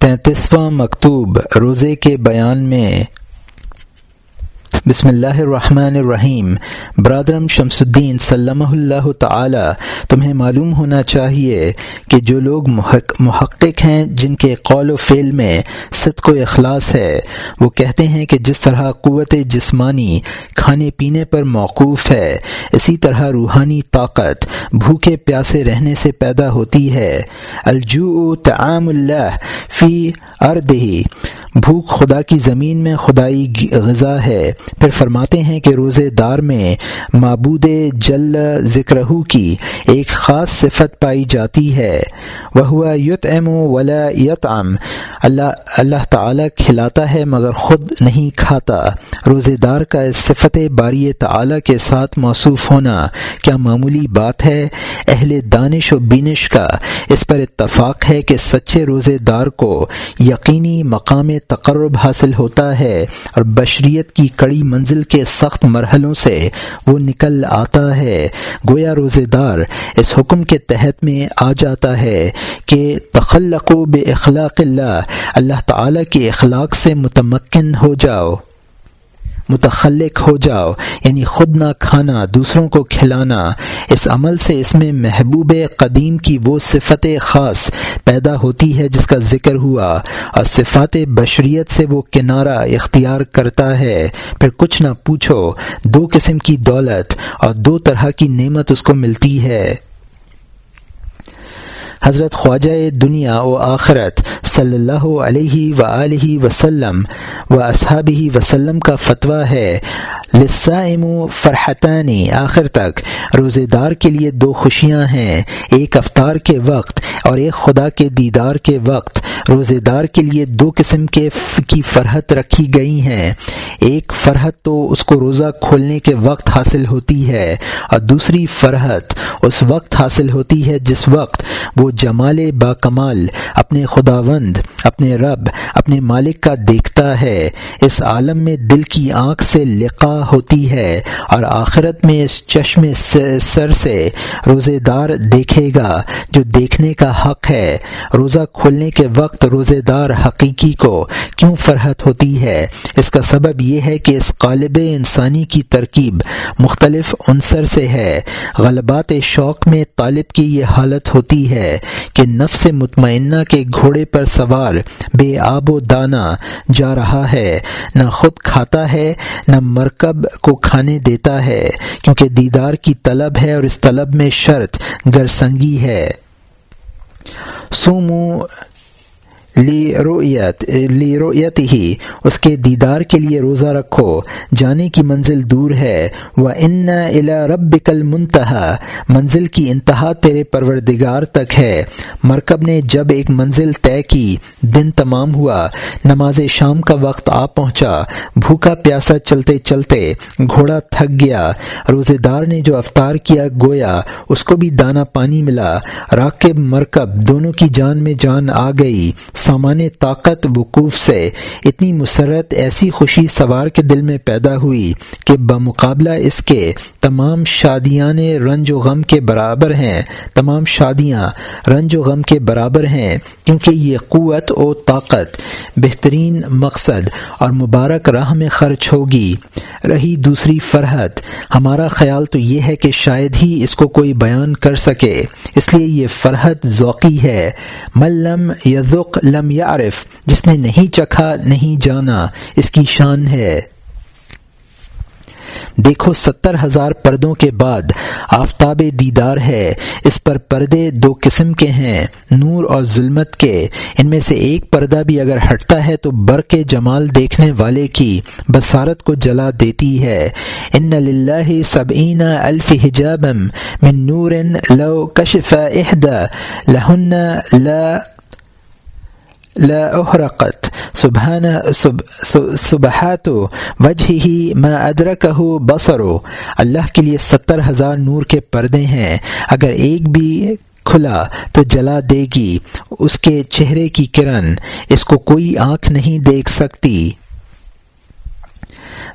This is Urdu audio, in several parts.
تینتیسواں مکتوب روزے کے بیان میں بسم اللہ الرحمن الرحیم. برادرم شمس الدین صلی اللہ تعالی، تمہیں معلوم ہونا چاہیے کہ جو لوگ محقق ہیں، جن کے قول و فعل میں صدق و اخلاص ہے، وہ کہتے ہیں کہ جس طرح قوت جسمانی کھانے پینے پر موقوف ہے، اسی طرح روحانی طاقت بھوکے پیاسے رہنے سے پیدا ہوتی ہے۔ الجو تعام اللہ فی اردہی۔ بھوک خدا کی زمین میں خدائی غذا ہے۔ پھر فرماتے ہیں کہ روزے دار میں معبود جل ذکر کی ایک خاص صفت پائی جاتی ہے۔ وہ یت ام ولا یت ام اللہ اللہ تعالیٰ کھلاتا ہے مگر خود نہیں کھاتا۔ روزے دار کا اس صفت باری تعلیٰ کے ساتھ موصوف ہونا کیا معمولی بات ہے؟ اہل دانش و بینش کا۔ اس پر اتفاق ہے کہ سچے روزے دار کو یقینی مقام تقرب حاصل ہوتا ہے اور بشریت کی کڑی منزل کے سخت مرحلوں سے وہ نکل آتا ہے۔ گویا روزے دار اس حکم کے تحت میں آ جاتا ہے کہ تخلق و بے اخلاق اللہ اللہ تعالیٰ کے اخلاق سے متمکن ہو جاؤ۔ متخلق ہو جاؤ یعنی خود نہ کھانا، دوسروں کو کھلانا۔ اس عمل سے اس میں محبوب قدیم کی وہ صفت خاص پیدا ہوتی ہے جس کا ذکر ہوا۔ اور صفات بشریت سے وہ کنارہ اختیار کرتا ہے۔ پھر کچھ نہ پوچھو، دو قسم کی دولت اور دو طرح کی نعمت اس کو ملتی ہے۔ حضرت خواجہ دنیا و آخرت صلی اللہ علیہ و وسلم و اصحابہ وسلم کا فتویٰ ہے لسائم فرحتانی آخر تک۔ روزے دار کے لیے دو خوشیاں ہیں، ایک افطار کے وقت اور ایک خدا کے دیدار کے وقت۔ روزے دار کے لیے دو قسم کے کی فرحت رکھی گئی ہیں۔ ایک فرحت تو اس کو روزہ کھولنے کے وقت حاصل ہوتی ہے اور دوسری فرحت اس وقت حاصل ہوتی ہے جس وقت وہ جمال با کمال اپنے خداوند، اپنے رب، اپنے مالک کا دیکھتا ہے۔ اس عالم میں دل کی آنکھ سے لقا ہوتی ہے اور آخرت میں اس چشم سر سے روزے دار دیکھے گا جو دیکھنے کا حق ہے۔ روزہ کھولنے کے وقت روزے دار حقیقی کو کیوں فرحت ہوتی ہے؟ اس کا سبب یہ ہے کہ اس قالب انسانی کی ترکیب مختلف عنصر سے ہے۔ غلبات شوق میں طالب کی یہ حالت ہوتی ہے۔ کہ نفس مطمئنہ کے گھوڑے پر سوار بے آب و دانہ جا رہا ہے، نہ خود کھاتا ہے، نہ مرکب کو کھانے دیتا ہے، کیونکہ دیدار کی طلب ہے اور اس طلب میں شرط گرسنگی ہے۔ سومو لی رویت لی رویت ہی اس کے دیدار کے لیے روزہ رکھو، جانے کی منزل دور ہے وہ ان الا رب کل منتہا منزل کی انتہا تیرے پروردگار تک ہے۔ مرکب نے جب ایک منزل طے کی، دن تمام ہوا، نماز شام کا وقت آ پہنچا، بھوکا پیاسا چلتے چلتے گھوڑا تھک گیا۔ روزے دار نے جو افطار کیا گویا، اس کو بھی دانا پانی ملا۔ راکب مرکب دونوں کی جان میں جان آ گئی۔ سامان طاقت وقوف سے اتنی مسرت، ایسی خوشی سوار کے دل میں پیدا ہوئی کہ بمقابلہ اس کے تمام شادیاں رنج و غم کے برابر ہیں۔ تمام شادیاں رنج و غم کے برابر ہیں، کیونکہ یہ قوت و طاقت بہترین مقصد اور مبارک راہ میں خرچ ہوگی۔ رہی دوسری فرحت، ہمارا خیال تو یہ ہے کہ شاید ہی اس کو کوئی بیان کر سکے۔ اس لیے یہ فرحت ذوقی ہے۔ ملم یذق لم یعرف، جس نے نہیں چکھا، نہیں جانا، اس کی شان ہے۔ دیکھو، ستر ہزار پردوں کے بعد آفتاب دیدار ہے۔ اس پر پردے دو قسم کے ہیں، نور اور ظلمت کے۔ ان میں سے ایک پردہ بھی اگر ہٹتا ہے تو بر کے جمال دیکھنے والے کی بصارت کو جلا دیتی ہے۔ ان للہ سبعین الف حجاب من نور لو کشف احدى لہن لا لا احرقت سبحان سبحات وجہ ہی میں ادرک بسرو اللہ کے لیے ستر ہزار نور کے پردے ہیں۔ اگر ایک بھی کھلا تو جلا دے گی۔ اس کے چہرے کی کرن۔ اس کو کوئی آنکھ نہیں دیکھ سکتی۔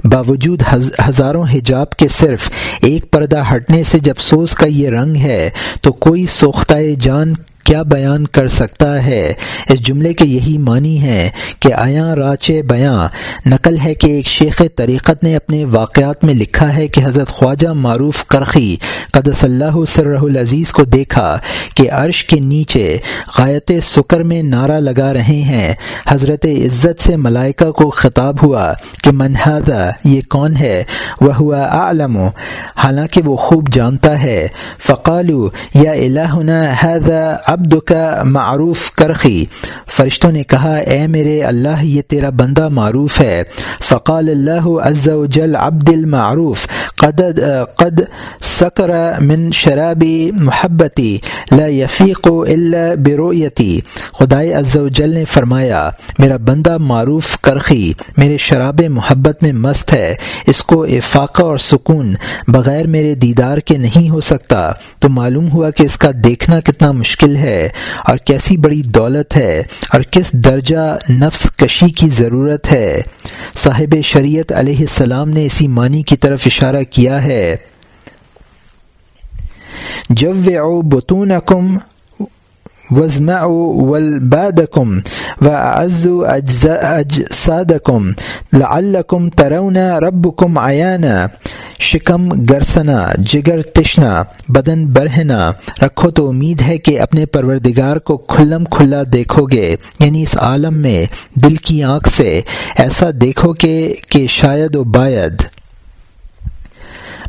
باوجود ہزاروں حجاب کے صرف ایک پردہ ہٹنے سے جب سوز کا یہ رنگ ہے، تو کوئی سوختہ جان کیا بیان کر سکتا ہے؟ اس جملے کے یہی معنی ہے کہ آیا راچ بیاں، نقل ہے کہ ایک شیخ طریقت نے اپنے واقعات میں لکھا ہے کہ حضرت خواجہ معروف کرخی قدس اللہ سرہ العزیز کو دیکھا کہ عرش کے نیچے غایت سکر میں نعرہ لگا رہے ہیں۔ حضرت عزت سے ملائکہ کو خطاب ہوا کہ منہذا یہ کون ہے؟ وہ ہوا عالم حالانکہ وہ خوب جانتا ہے۔ فقالو، یا الہنا عبد کا معروف کرخی۔ فرشتوں نے کہا، اے میرے اللہ، یہ تیرا بندہ معروف ہے۔ فقال اللہ عز و جل عبد المعروف۔ قد قد سکر من شرابی محبتی لا یفیق الا برؤیتی خدائے عز و جل نے فرمایا، میرا بندہ معروف کرخی، میرے شراب محبت میں مست ہے، اس کو افاقہ اور سکون بغیر میرے دیدار کے نہیں ہو سکتا۔ تو معلوم ہوا کہ اس کا دیکھنا کتنا مشکل ہے اور کیسی بڑی دولت ہے اور کس درجہ نفس کشی کی ضرورت ہے۔ صاحب شریعت علیہ السلام نے اسی معنی کی طرف اشارہ کیا ہے۔ جب بتون وزمعوا والبادكم وأعزوا أجسادكم لعلكم ترون ربكم عيانا شکم گرسنا، جگر تشنا، بدن برہنا۔ رکھو تو امید ہے کہ اپنے پروردگار کو کھلم کھلا دیکھو گے۔ یعنی اس عالم میں دل کی آنکھ سے ایسا دیکھو گے کہ شاید و باید۔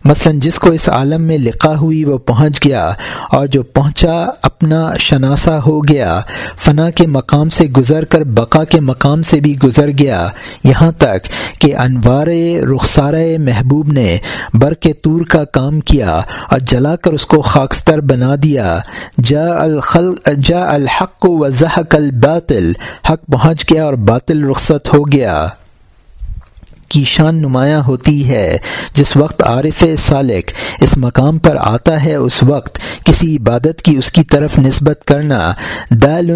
مثلا جس کو اس عالم میں لقا ہوئی وہ پہنچ گیا اور جو پہنچا اپنا شناسا ہو گیا، فنا کے مقام سے گزر کر بقا کے مقام سے بھی گزر گیا۔ یہاں تک کہ انوار رخسار محبوب نے بر کے طور کا کام کیا اور جلا کر اس کو خاکستر بنا دیا۔ جا الخل جا الحق و زحق الباطل، حق پہنچ گیا اور باطل رخصت ہو گیا۔ کی شان نمایاں ہوتی ہے۔ جس وقت عارف سالک اس مقام پر آتا ہے، اس وقت کسی عبادت کی اس کی طرف نسبت کرنا دال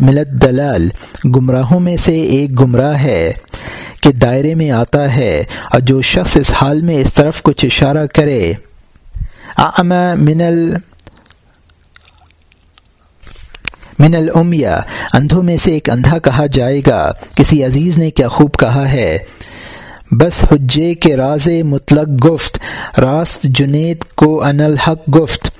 ملت دلال گمراہوں میں سے ایک گمراہ ہے کہ دائرے میں آتا ہے اور جو شخص اس حال میں اس طرف کچھ اشارہ کرے۔ من ال من المیہ اندھوں میں سے ایک اندھا کہا جائے گا۔ کسی عزیز نے کیا خوب کہا ہے؟ بس حجے کے راز مطلق گفت، راست جنید کو ان الحق گفت۔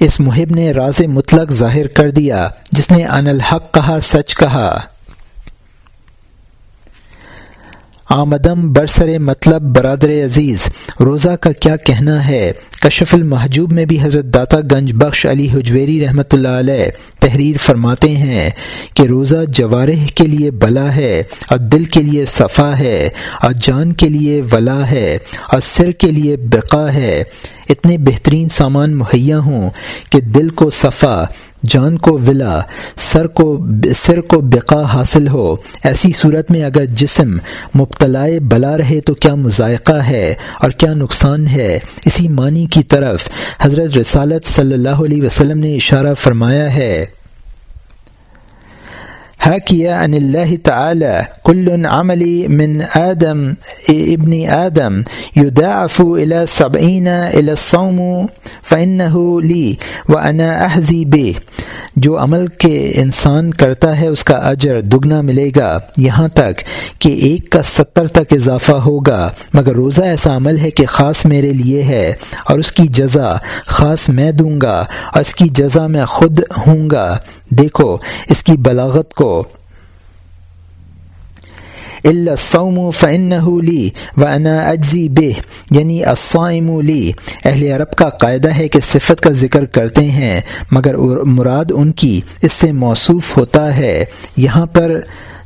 اس محب نے راز مطلق ظاہر کر دیا، جس نے ان الحق کہا، سچ کہا۔ آمدم برسر مطلب برادر عزیز، روزہ کا کیا کہنا ہے؟ کشف المحجوب میں بھی حضرت داتا گنج بخش علی حجویری رحمۃ اللہ علیہ تحریر فرماتے ہیں کہ روزہ جوارح کے لیے بلا ہے، اور دل کے لیے صفا ہے، اور جان کے لیے ولا ہے، اور سر کے لیے بقا ہے۔ اتنے بہترین سامان مہیا ہوں کہ دل کو صفا جان کو ولا، سر کو سر کو بقا حاصل ہو۔ ایسی صورت میں اگر جسم مبتلا بلا رہے تو کیا مذائقہ ہے اور کیا نقصان ہے؟ اسی معنی کی طرف حضرت رسالت صلی اللہ علیہ وسلم نے اشارہ فرمایا ہے۔ حكي عن الله تعالى، كل عملي من آدم ابن آدم، يداعف إلى سبعين إلى الصوم، فإنه لي وأنا أحزي به. جو عمل کے انسان کرتا ہے، اس کا اجر دگنا ملے گا، یہاں تک کہ ایک کا ستر تک اضافہ ہوگا۔ مگر روزہ ایسا عمل ہے کہ خاص میرے لیے ہے، اور اس کی جزا خاص میں دوں گا، اور اس کی جزا میں خود ہوں گا۔ دیکھو، اس کی بلاغت کو السوم فن لی و انا اجزی بے یعنی الصائم لی اہل عرب کا قاعدہ ہے کہ صفت کا ذکر کرتے ہیں، مگر مراد ان کی اس سے موصوف ہوتا ہے۔ یہاں پر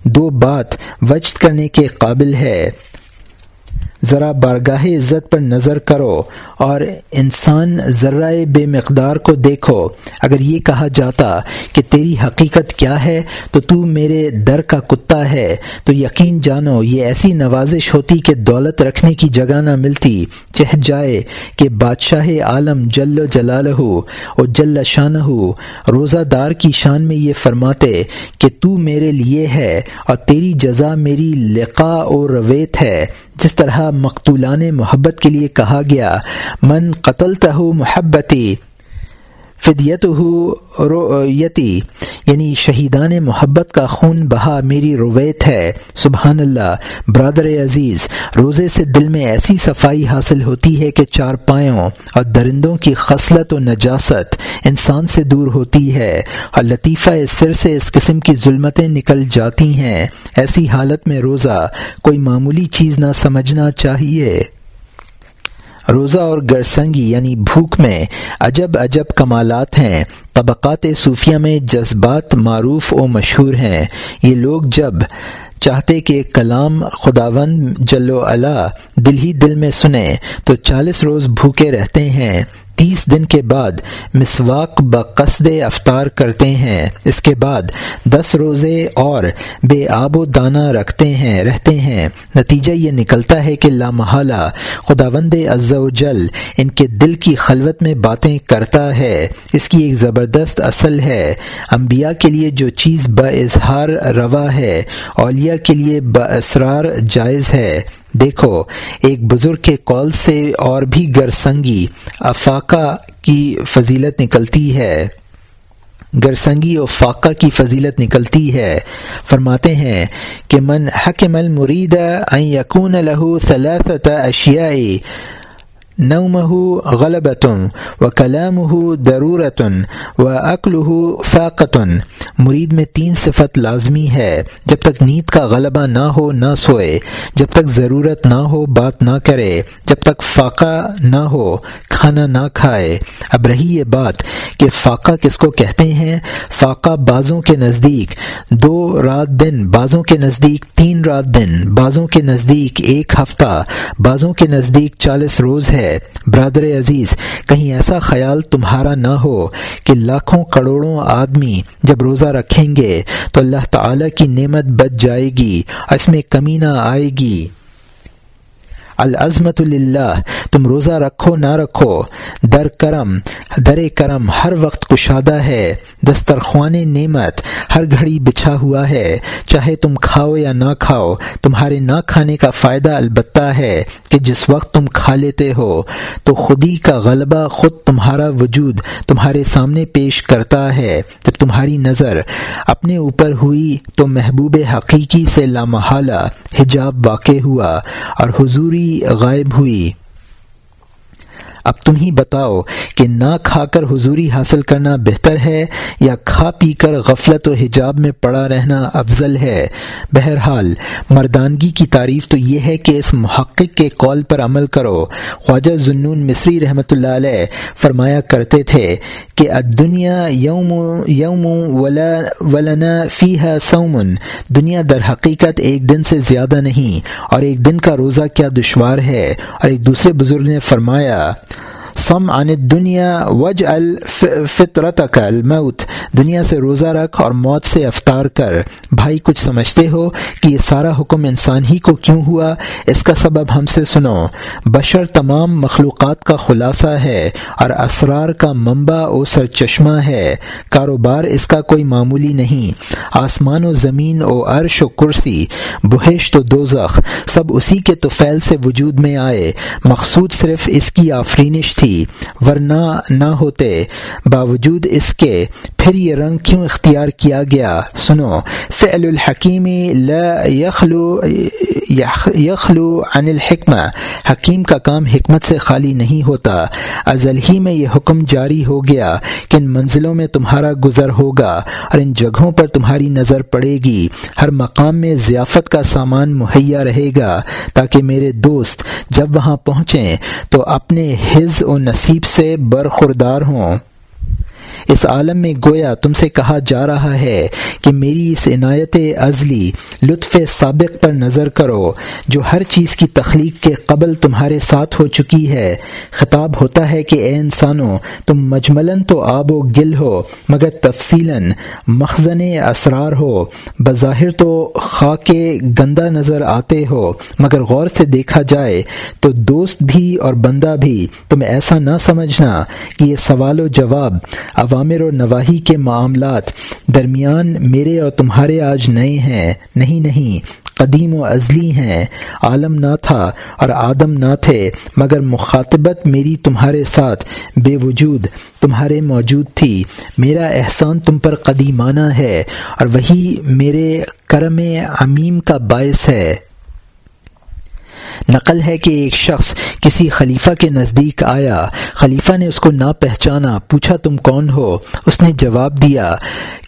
دو بات وجد کرنے کے قابل ہے۔ ذرا بارگاہ عزت پر نظر کرو اور انسان ذرہ بے مقدار کو دیکھو۔ اگر یہ کہا جاتا کہ تیری حقیقت کیا ہے تو تو میرے در کا کتا ہے۔ تو یقین جانو، یہ ایسی نوازش ہوتی کہ دولت رکھنے کی جگہ نہ ملتی۔ چہ جائے کہ بادشاہ عالم جل و جلال ہو اور جل شان ہو روزہ دار کی شان میں یہ فرماتے کہ تو میرے لیے ہے اور تیری جزا میری لقا اور رویت ہے۔ جس طرح مقتولان محبت کے لیے کہا گیا من قتل تہ محبتی فدیت ہو یعنی شہیدان محبت کا خون بہا میری رویت ہے، سبحان اللہ۔ برادر عزیز، روزے سے دل میں ایسی صفائی حاصل ہوتی ہے کہ چار پایوں اور درندوں کی خصلت و نجاست انسان سے دور ہوتی ہے اور لطیفہ اس سر سے اس قسم کی ظلمتیں نکل جاتی ہیں۔ ایسی حالت میں روزہ کوئی معمولی چیز نہ سمجھنا چاہیے۔ روزہ اور گرسنگی یعنی بھوک میں عجب عجب کمالات ہیں۔ طبقات صوفیہ میں جذبات معروف و مشہور ہیں۔ یہ لوگ جب چاہتے کہ کلام خداون جلو علا دل ہی دل میں سنیں، تو چالیس روز بھوکے رہتے ہیں۔ تیس دن کے بعد مسواک بقصد افطار کرتے ہیں۔ اس کے بعد دس روزے اور بے آب و دانہ رکھتے ہیں، رہتے ہیں۔ نتیجہ یہ نکلتا ہے کہ لامحالہ خدا وند و جل ان کے دل کی خلوت میں باتیں کرتا ہے۔ اس کی ایک زبردست اصل ہے۔ انبیاء کے لیے جو چیز با اظہار روا ہے، اولیاء کے لیے با اسرار جائز ہے۔ دیکھو، ایک بزرگ کے کال سے اور بھی گرسنگی افاقہ کی فضیلت نکلتی ہے۔ گرسنگی و فاقہ کی فضیلت نکلتی ہے۔ فرماتے ہیں کہ من حکم المرید ان یکون لہو ثلاثت اشیائی نومہ غلبتن و کلام ہو ضرورتن و عقل ہو مرید میں تین صفت لازمی ہے۔ جب تک نیند کا غلبہ نہ ہو، نہ سوئے۔ جب تک ضرورت نہ ہو، بات نہ کرے۔ جب تک فاقہ نہ ہو، کھانا نہ کھائے۔ اب رہی یہ بات کہ فاقہ کس کو کہتے ہیں؟ فاقہ بازوں کے نزدیک۔ دو رات دن، بازوں کے نزدیک تین رات دن، بازوں کے نزدیک ایک ہفتہ، بازوں کے نزدیک چالیس روز ہے۔ برادر عزیز، کہیں ایسا خیال تمہارا نہ ہو کہ لاکھوں کروڑوں آدمی جب روزہ رکھیں گے تو اللہ تعالی کی نعمت بچ جائے گی، اس میں کمی نہ آئے گی۔ العظمت اللہ تم روزہ رکھو نہ رکھو، در کرم در کرم ہر وقت کشادہ ہے، دسترخوان نعمت، ہر گھڑی بچھا ہوا ہے، چاہے تم کھاؤ یا نہ کھاؤ، تمہارے نہ کھانے کا فائدہ البتہ ہے کہ جس وقت تم کھا لیتے ہو، تو خودی کا غلبہ خود تمہارا وجود تمہارے سامنے پیش کرتا ہے، جب تمہاری نظر اپنے اوپر ہوئی تو محبوب حقیقی سے لامحالہ، حجاب واقع ہوا اور حضوری غائب ہوئی۔ اب تم ہی بتاؤ کہ نہ کھا کر حضوری حاصل کرنا بہتر ہے یا کھا پی کر غفلت و حجاب میں پڑا رہنا افضل ہے؟ بہرحال، مردانگی کی تعریف تو یہ ہے کہ اس محقق کے قول پر عمل کرو۔ خواجہ ضنون مصری رحمۃ اللہ علیہ فرمایا کرتے تھے کہ دنیا یوم یوم ولنا فی سومن۔ دنیا در حقیقت ایک دن سے زیادہ نہیں اور ایک دن کا روزہ کیا دشوار ہے؟ اور ایک دوسرے بزرگ نے فرمایا سم عن دنیا وج الفطرت کا الموت۔ دنیا سے روزہ رکھ اور موت سے افطار کر۔ بھائی، کچھ سمجھتے ہو کہ یہ سارا حکم انسان ہی کو کیوں ہوا؟ اس کا سبب ہم سے سنو۔ بشر تمام مخلوقات کا خلاصہ ہے اور اسرار کا منبع و سر چشمہ ہے۔ کاروبار اس کا کوئی معمولی نہیں۔ آسمان و زمین و عرش و کرسی، بہشت و دوزخ، سب اسی کے توفیل سے وجود میں آئے۔ مقصود صرف اس کی آفرینش تھی۔ تھی ورنہ نہ ہوتے باوجود اس کے پھر یہ رنگ کیوں اختیار کیا گیا؟ سنو، فعل الحکیم لا یخلو یخلو عن الحکمہ۔ حکیم کا کام حکمت سے خالی نہیں ہوتا۔ ازل ہی میں یہ حکم جاری ہو گیا کہ ان منزلوں میں تمہارا گزر ہوگا اور ان جگہوں پر تمہاری نظر پڑے گی۔ ہر مقام میں ضیافت کا سامان مہیا رہے گا تاکہ میرے دوست جب وہاں پہنچیں تو اپنے حز و نصیب سے برخوردار ہوں۔ اس عالم میں گویا تم سے کہا جا رہا ہے کہ میری اس عنایت ازلی لطف سابق پر نظر کرو، جو ہر چیز کی تخلیق کے قبل تمہارے ساتھ ہو چکی ہے۔ خطاب ہوتا ہے کہ اے انسانوں، تم مجملاً تو آب و گل ہو، مگر تفصیل مخزن اسرار ہو۔ بظاہر تو خاک گندا نظر آتے ہو، مگر غور سے دیکھا جائے تو دوست بھی اور بندہ بھی۔ تم ایسا نہ سمجھنا کہ یہ سوال و جواب عوامر و نواحی کے معاملات درمیان میرے اور تمہارے آج نئے ہیں۔ نہیں نہیں، قدیم و ازلی ہیں۔ عالم نہ تھا اور آدم نہ تھے، مگر مخاطبت میری تمہارے ساتھ بے وجود، تمہارے موجود تھی۔ میرا احسان تم پر قدیمانہ ہے اور وہی میرے کرم عمیم کا باعث ہے۔ نقل ہے کہ ایک شخص کسی خلیفہ کے نزدیک آیا۔ خلیفہ نے اس کو نہ پہچانا، پوچھا تم کون ہو؟ اس نے جواب دیا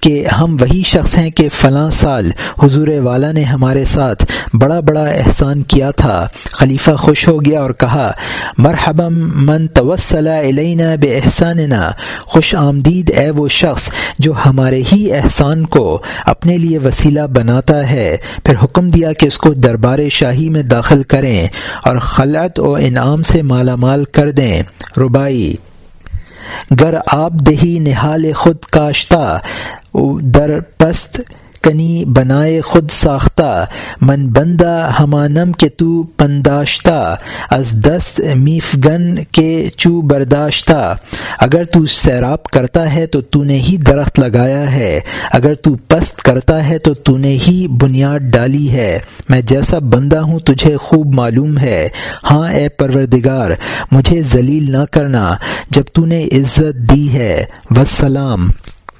کہ ہم وہی شخص ہیں کہ فلاں سال حضور والا نے ہمارے ساتھ بڑا بڑا احسان کیا تھا۔ خلیفہ خوش ہو گیا اور کہا، مرحبا من توسل علینا بے احساننا خوش آمدید اے وہ شخص جو ہمارے ہی احسان کو اپنے لیے وسیلہ بناتا ہے۔ پھر حکم دیا کہ اس کو دربار شاہی میں داخل کریں۔ اور خلعت و انعام سے مالا مال کر دیں۔ ربائی گر آب دہی نہال خود کاشتہ، در پست کنی بنائے خود ساختہ، من بندہ ہمانم کے تو پنداشتہ، از دست میفگن کے چو برداشتہ۔ اگر تو سیراب کرتا ہے تو تو نے ہی درخت لگایا ہے، اگر تو پست کرتا ہے تو تو نے ہی بنیاد ڈالی ہے۔ میں جیسا بندہ ہوں تجھے خوب معلوم ہے۔ ہاں اے پروردگار، مجھے ذلیل نہ کرنا، جب تو نے عزت دی ہے۔ وسلام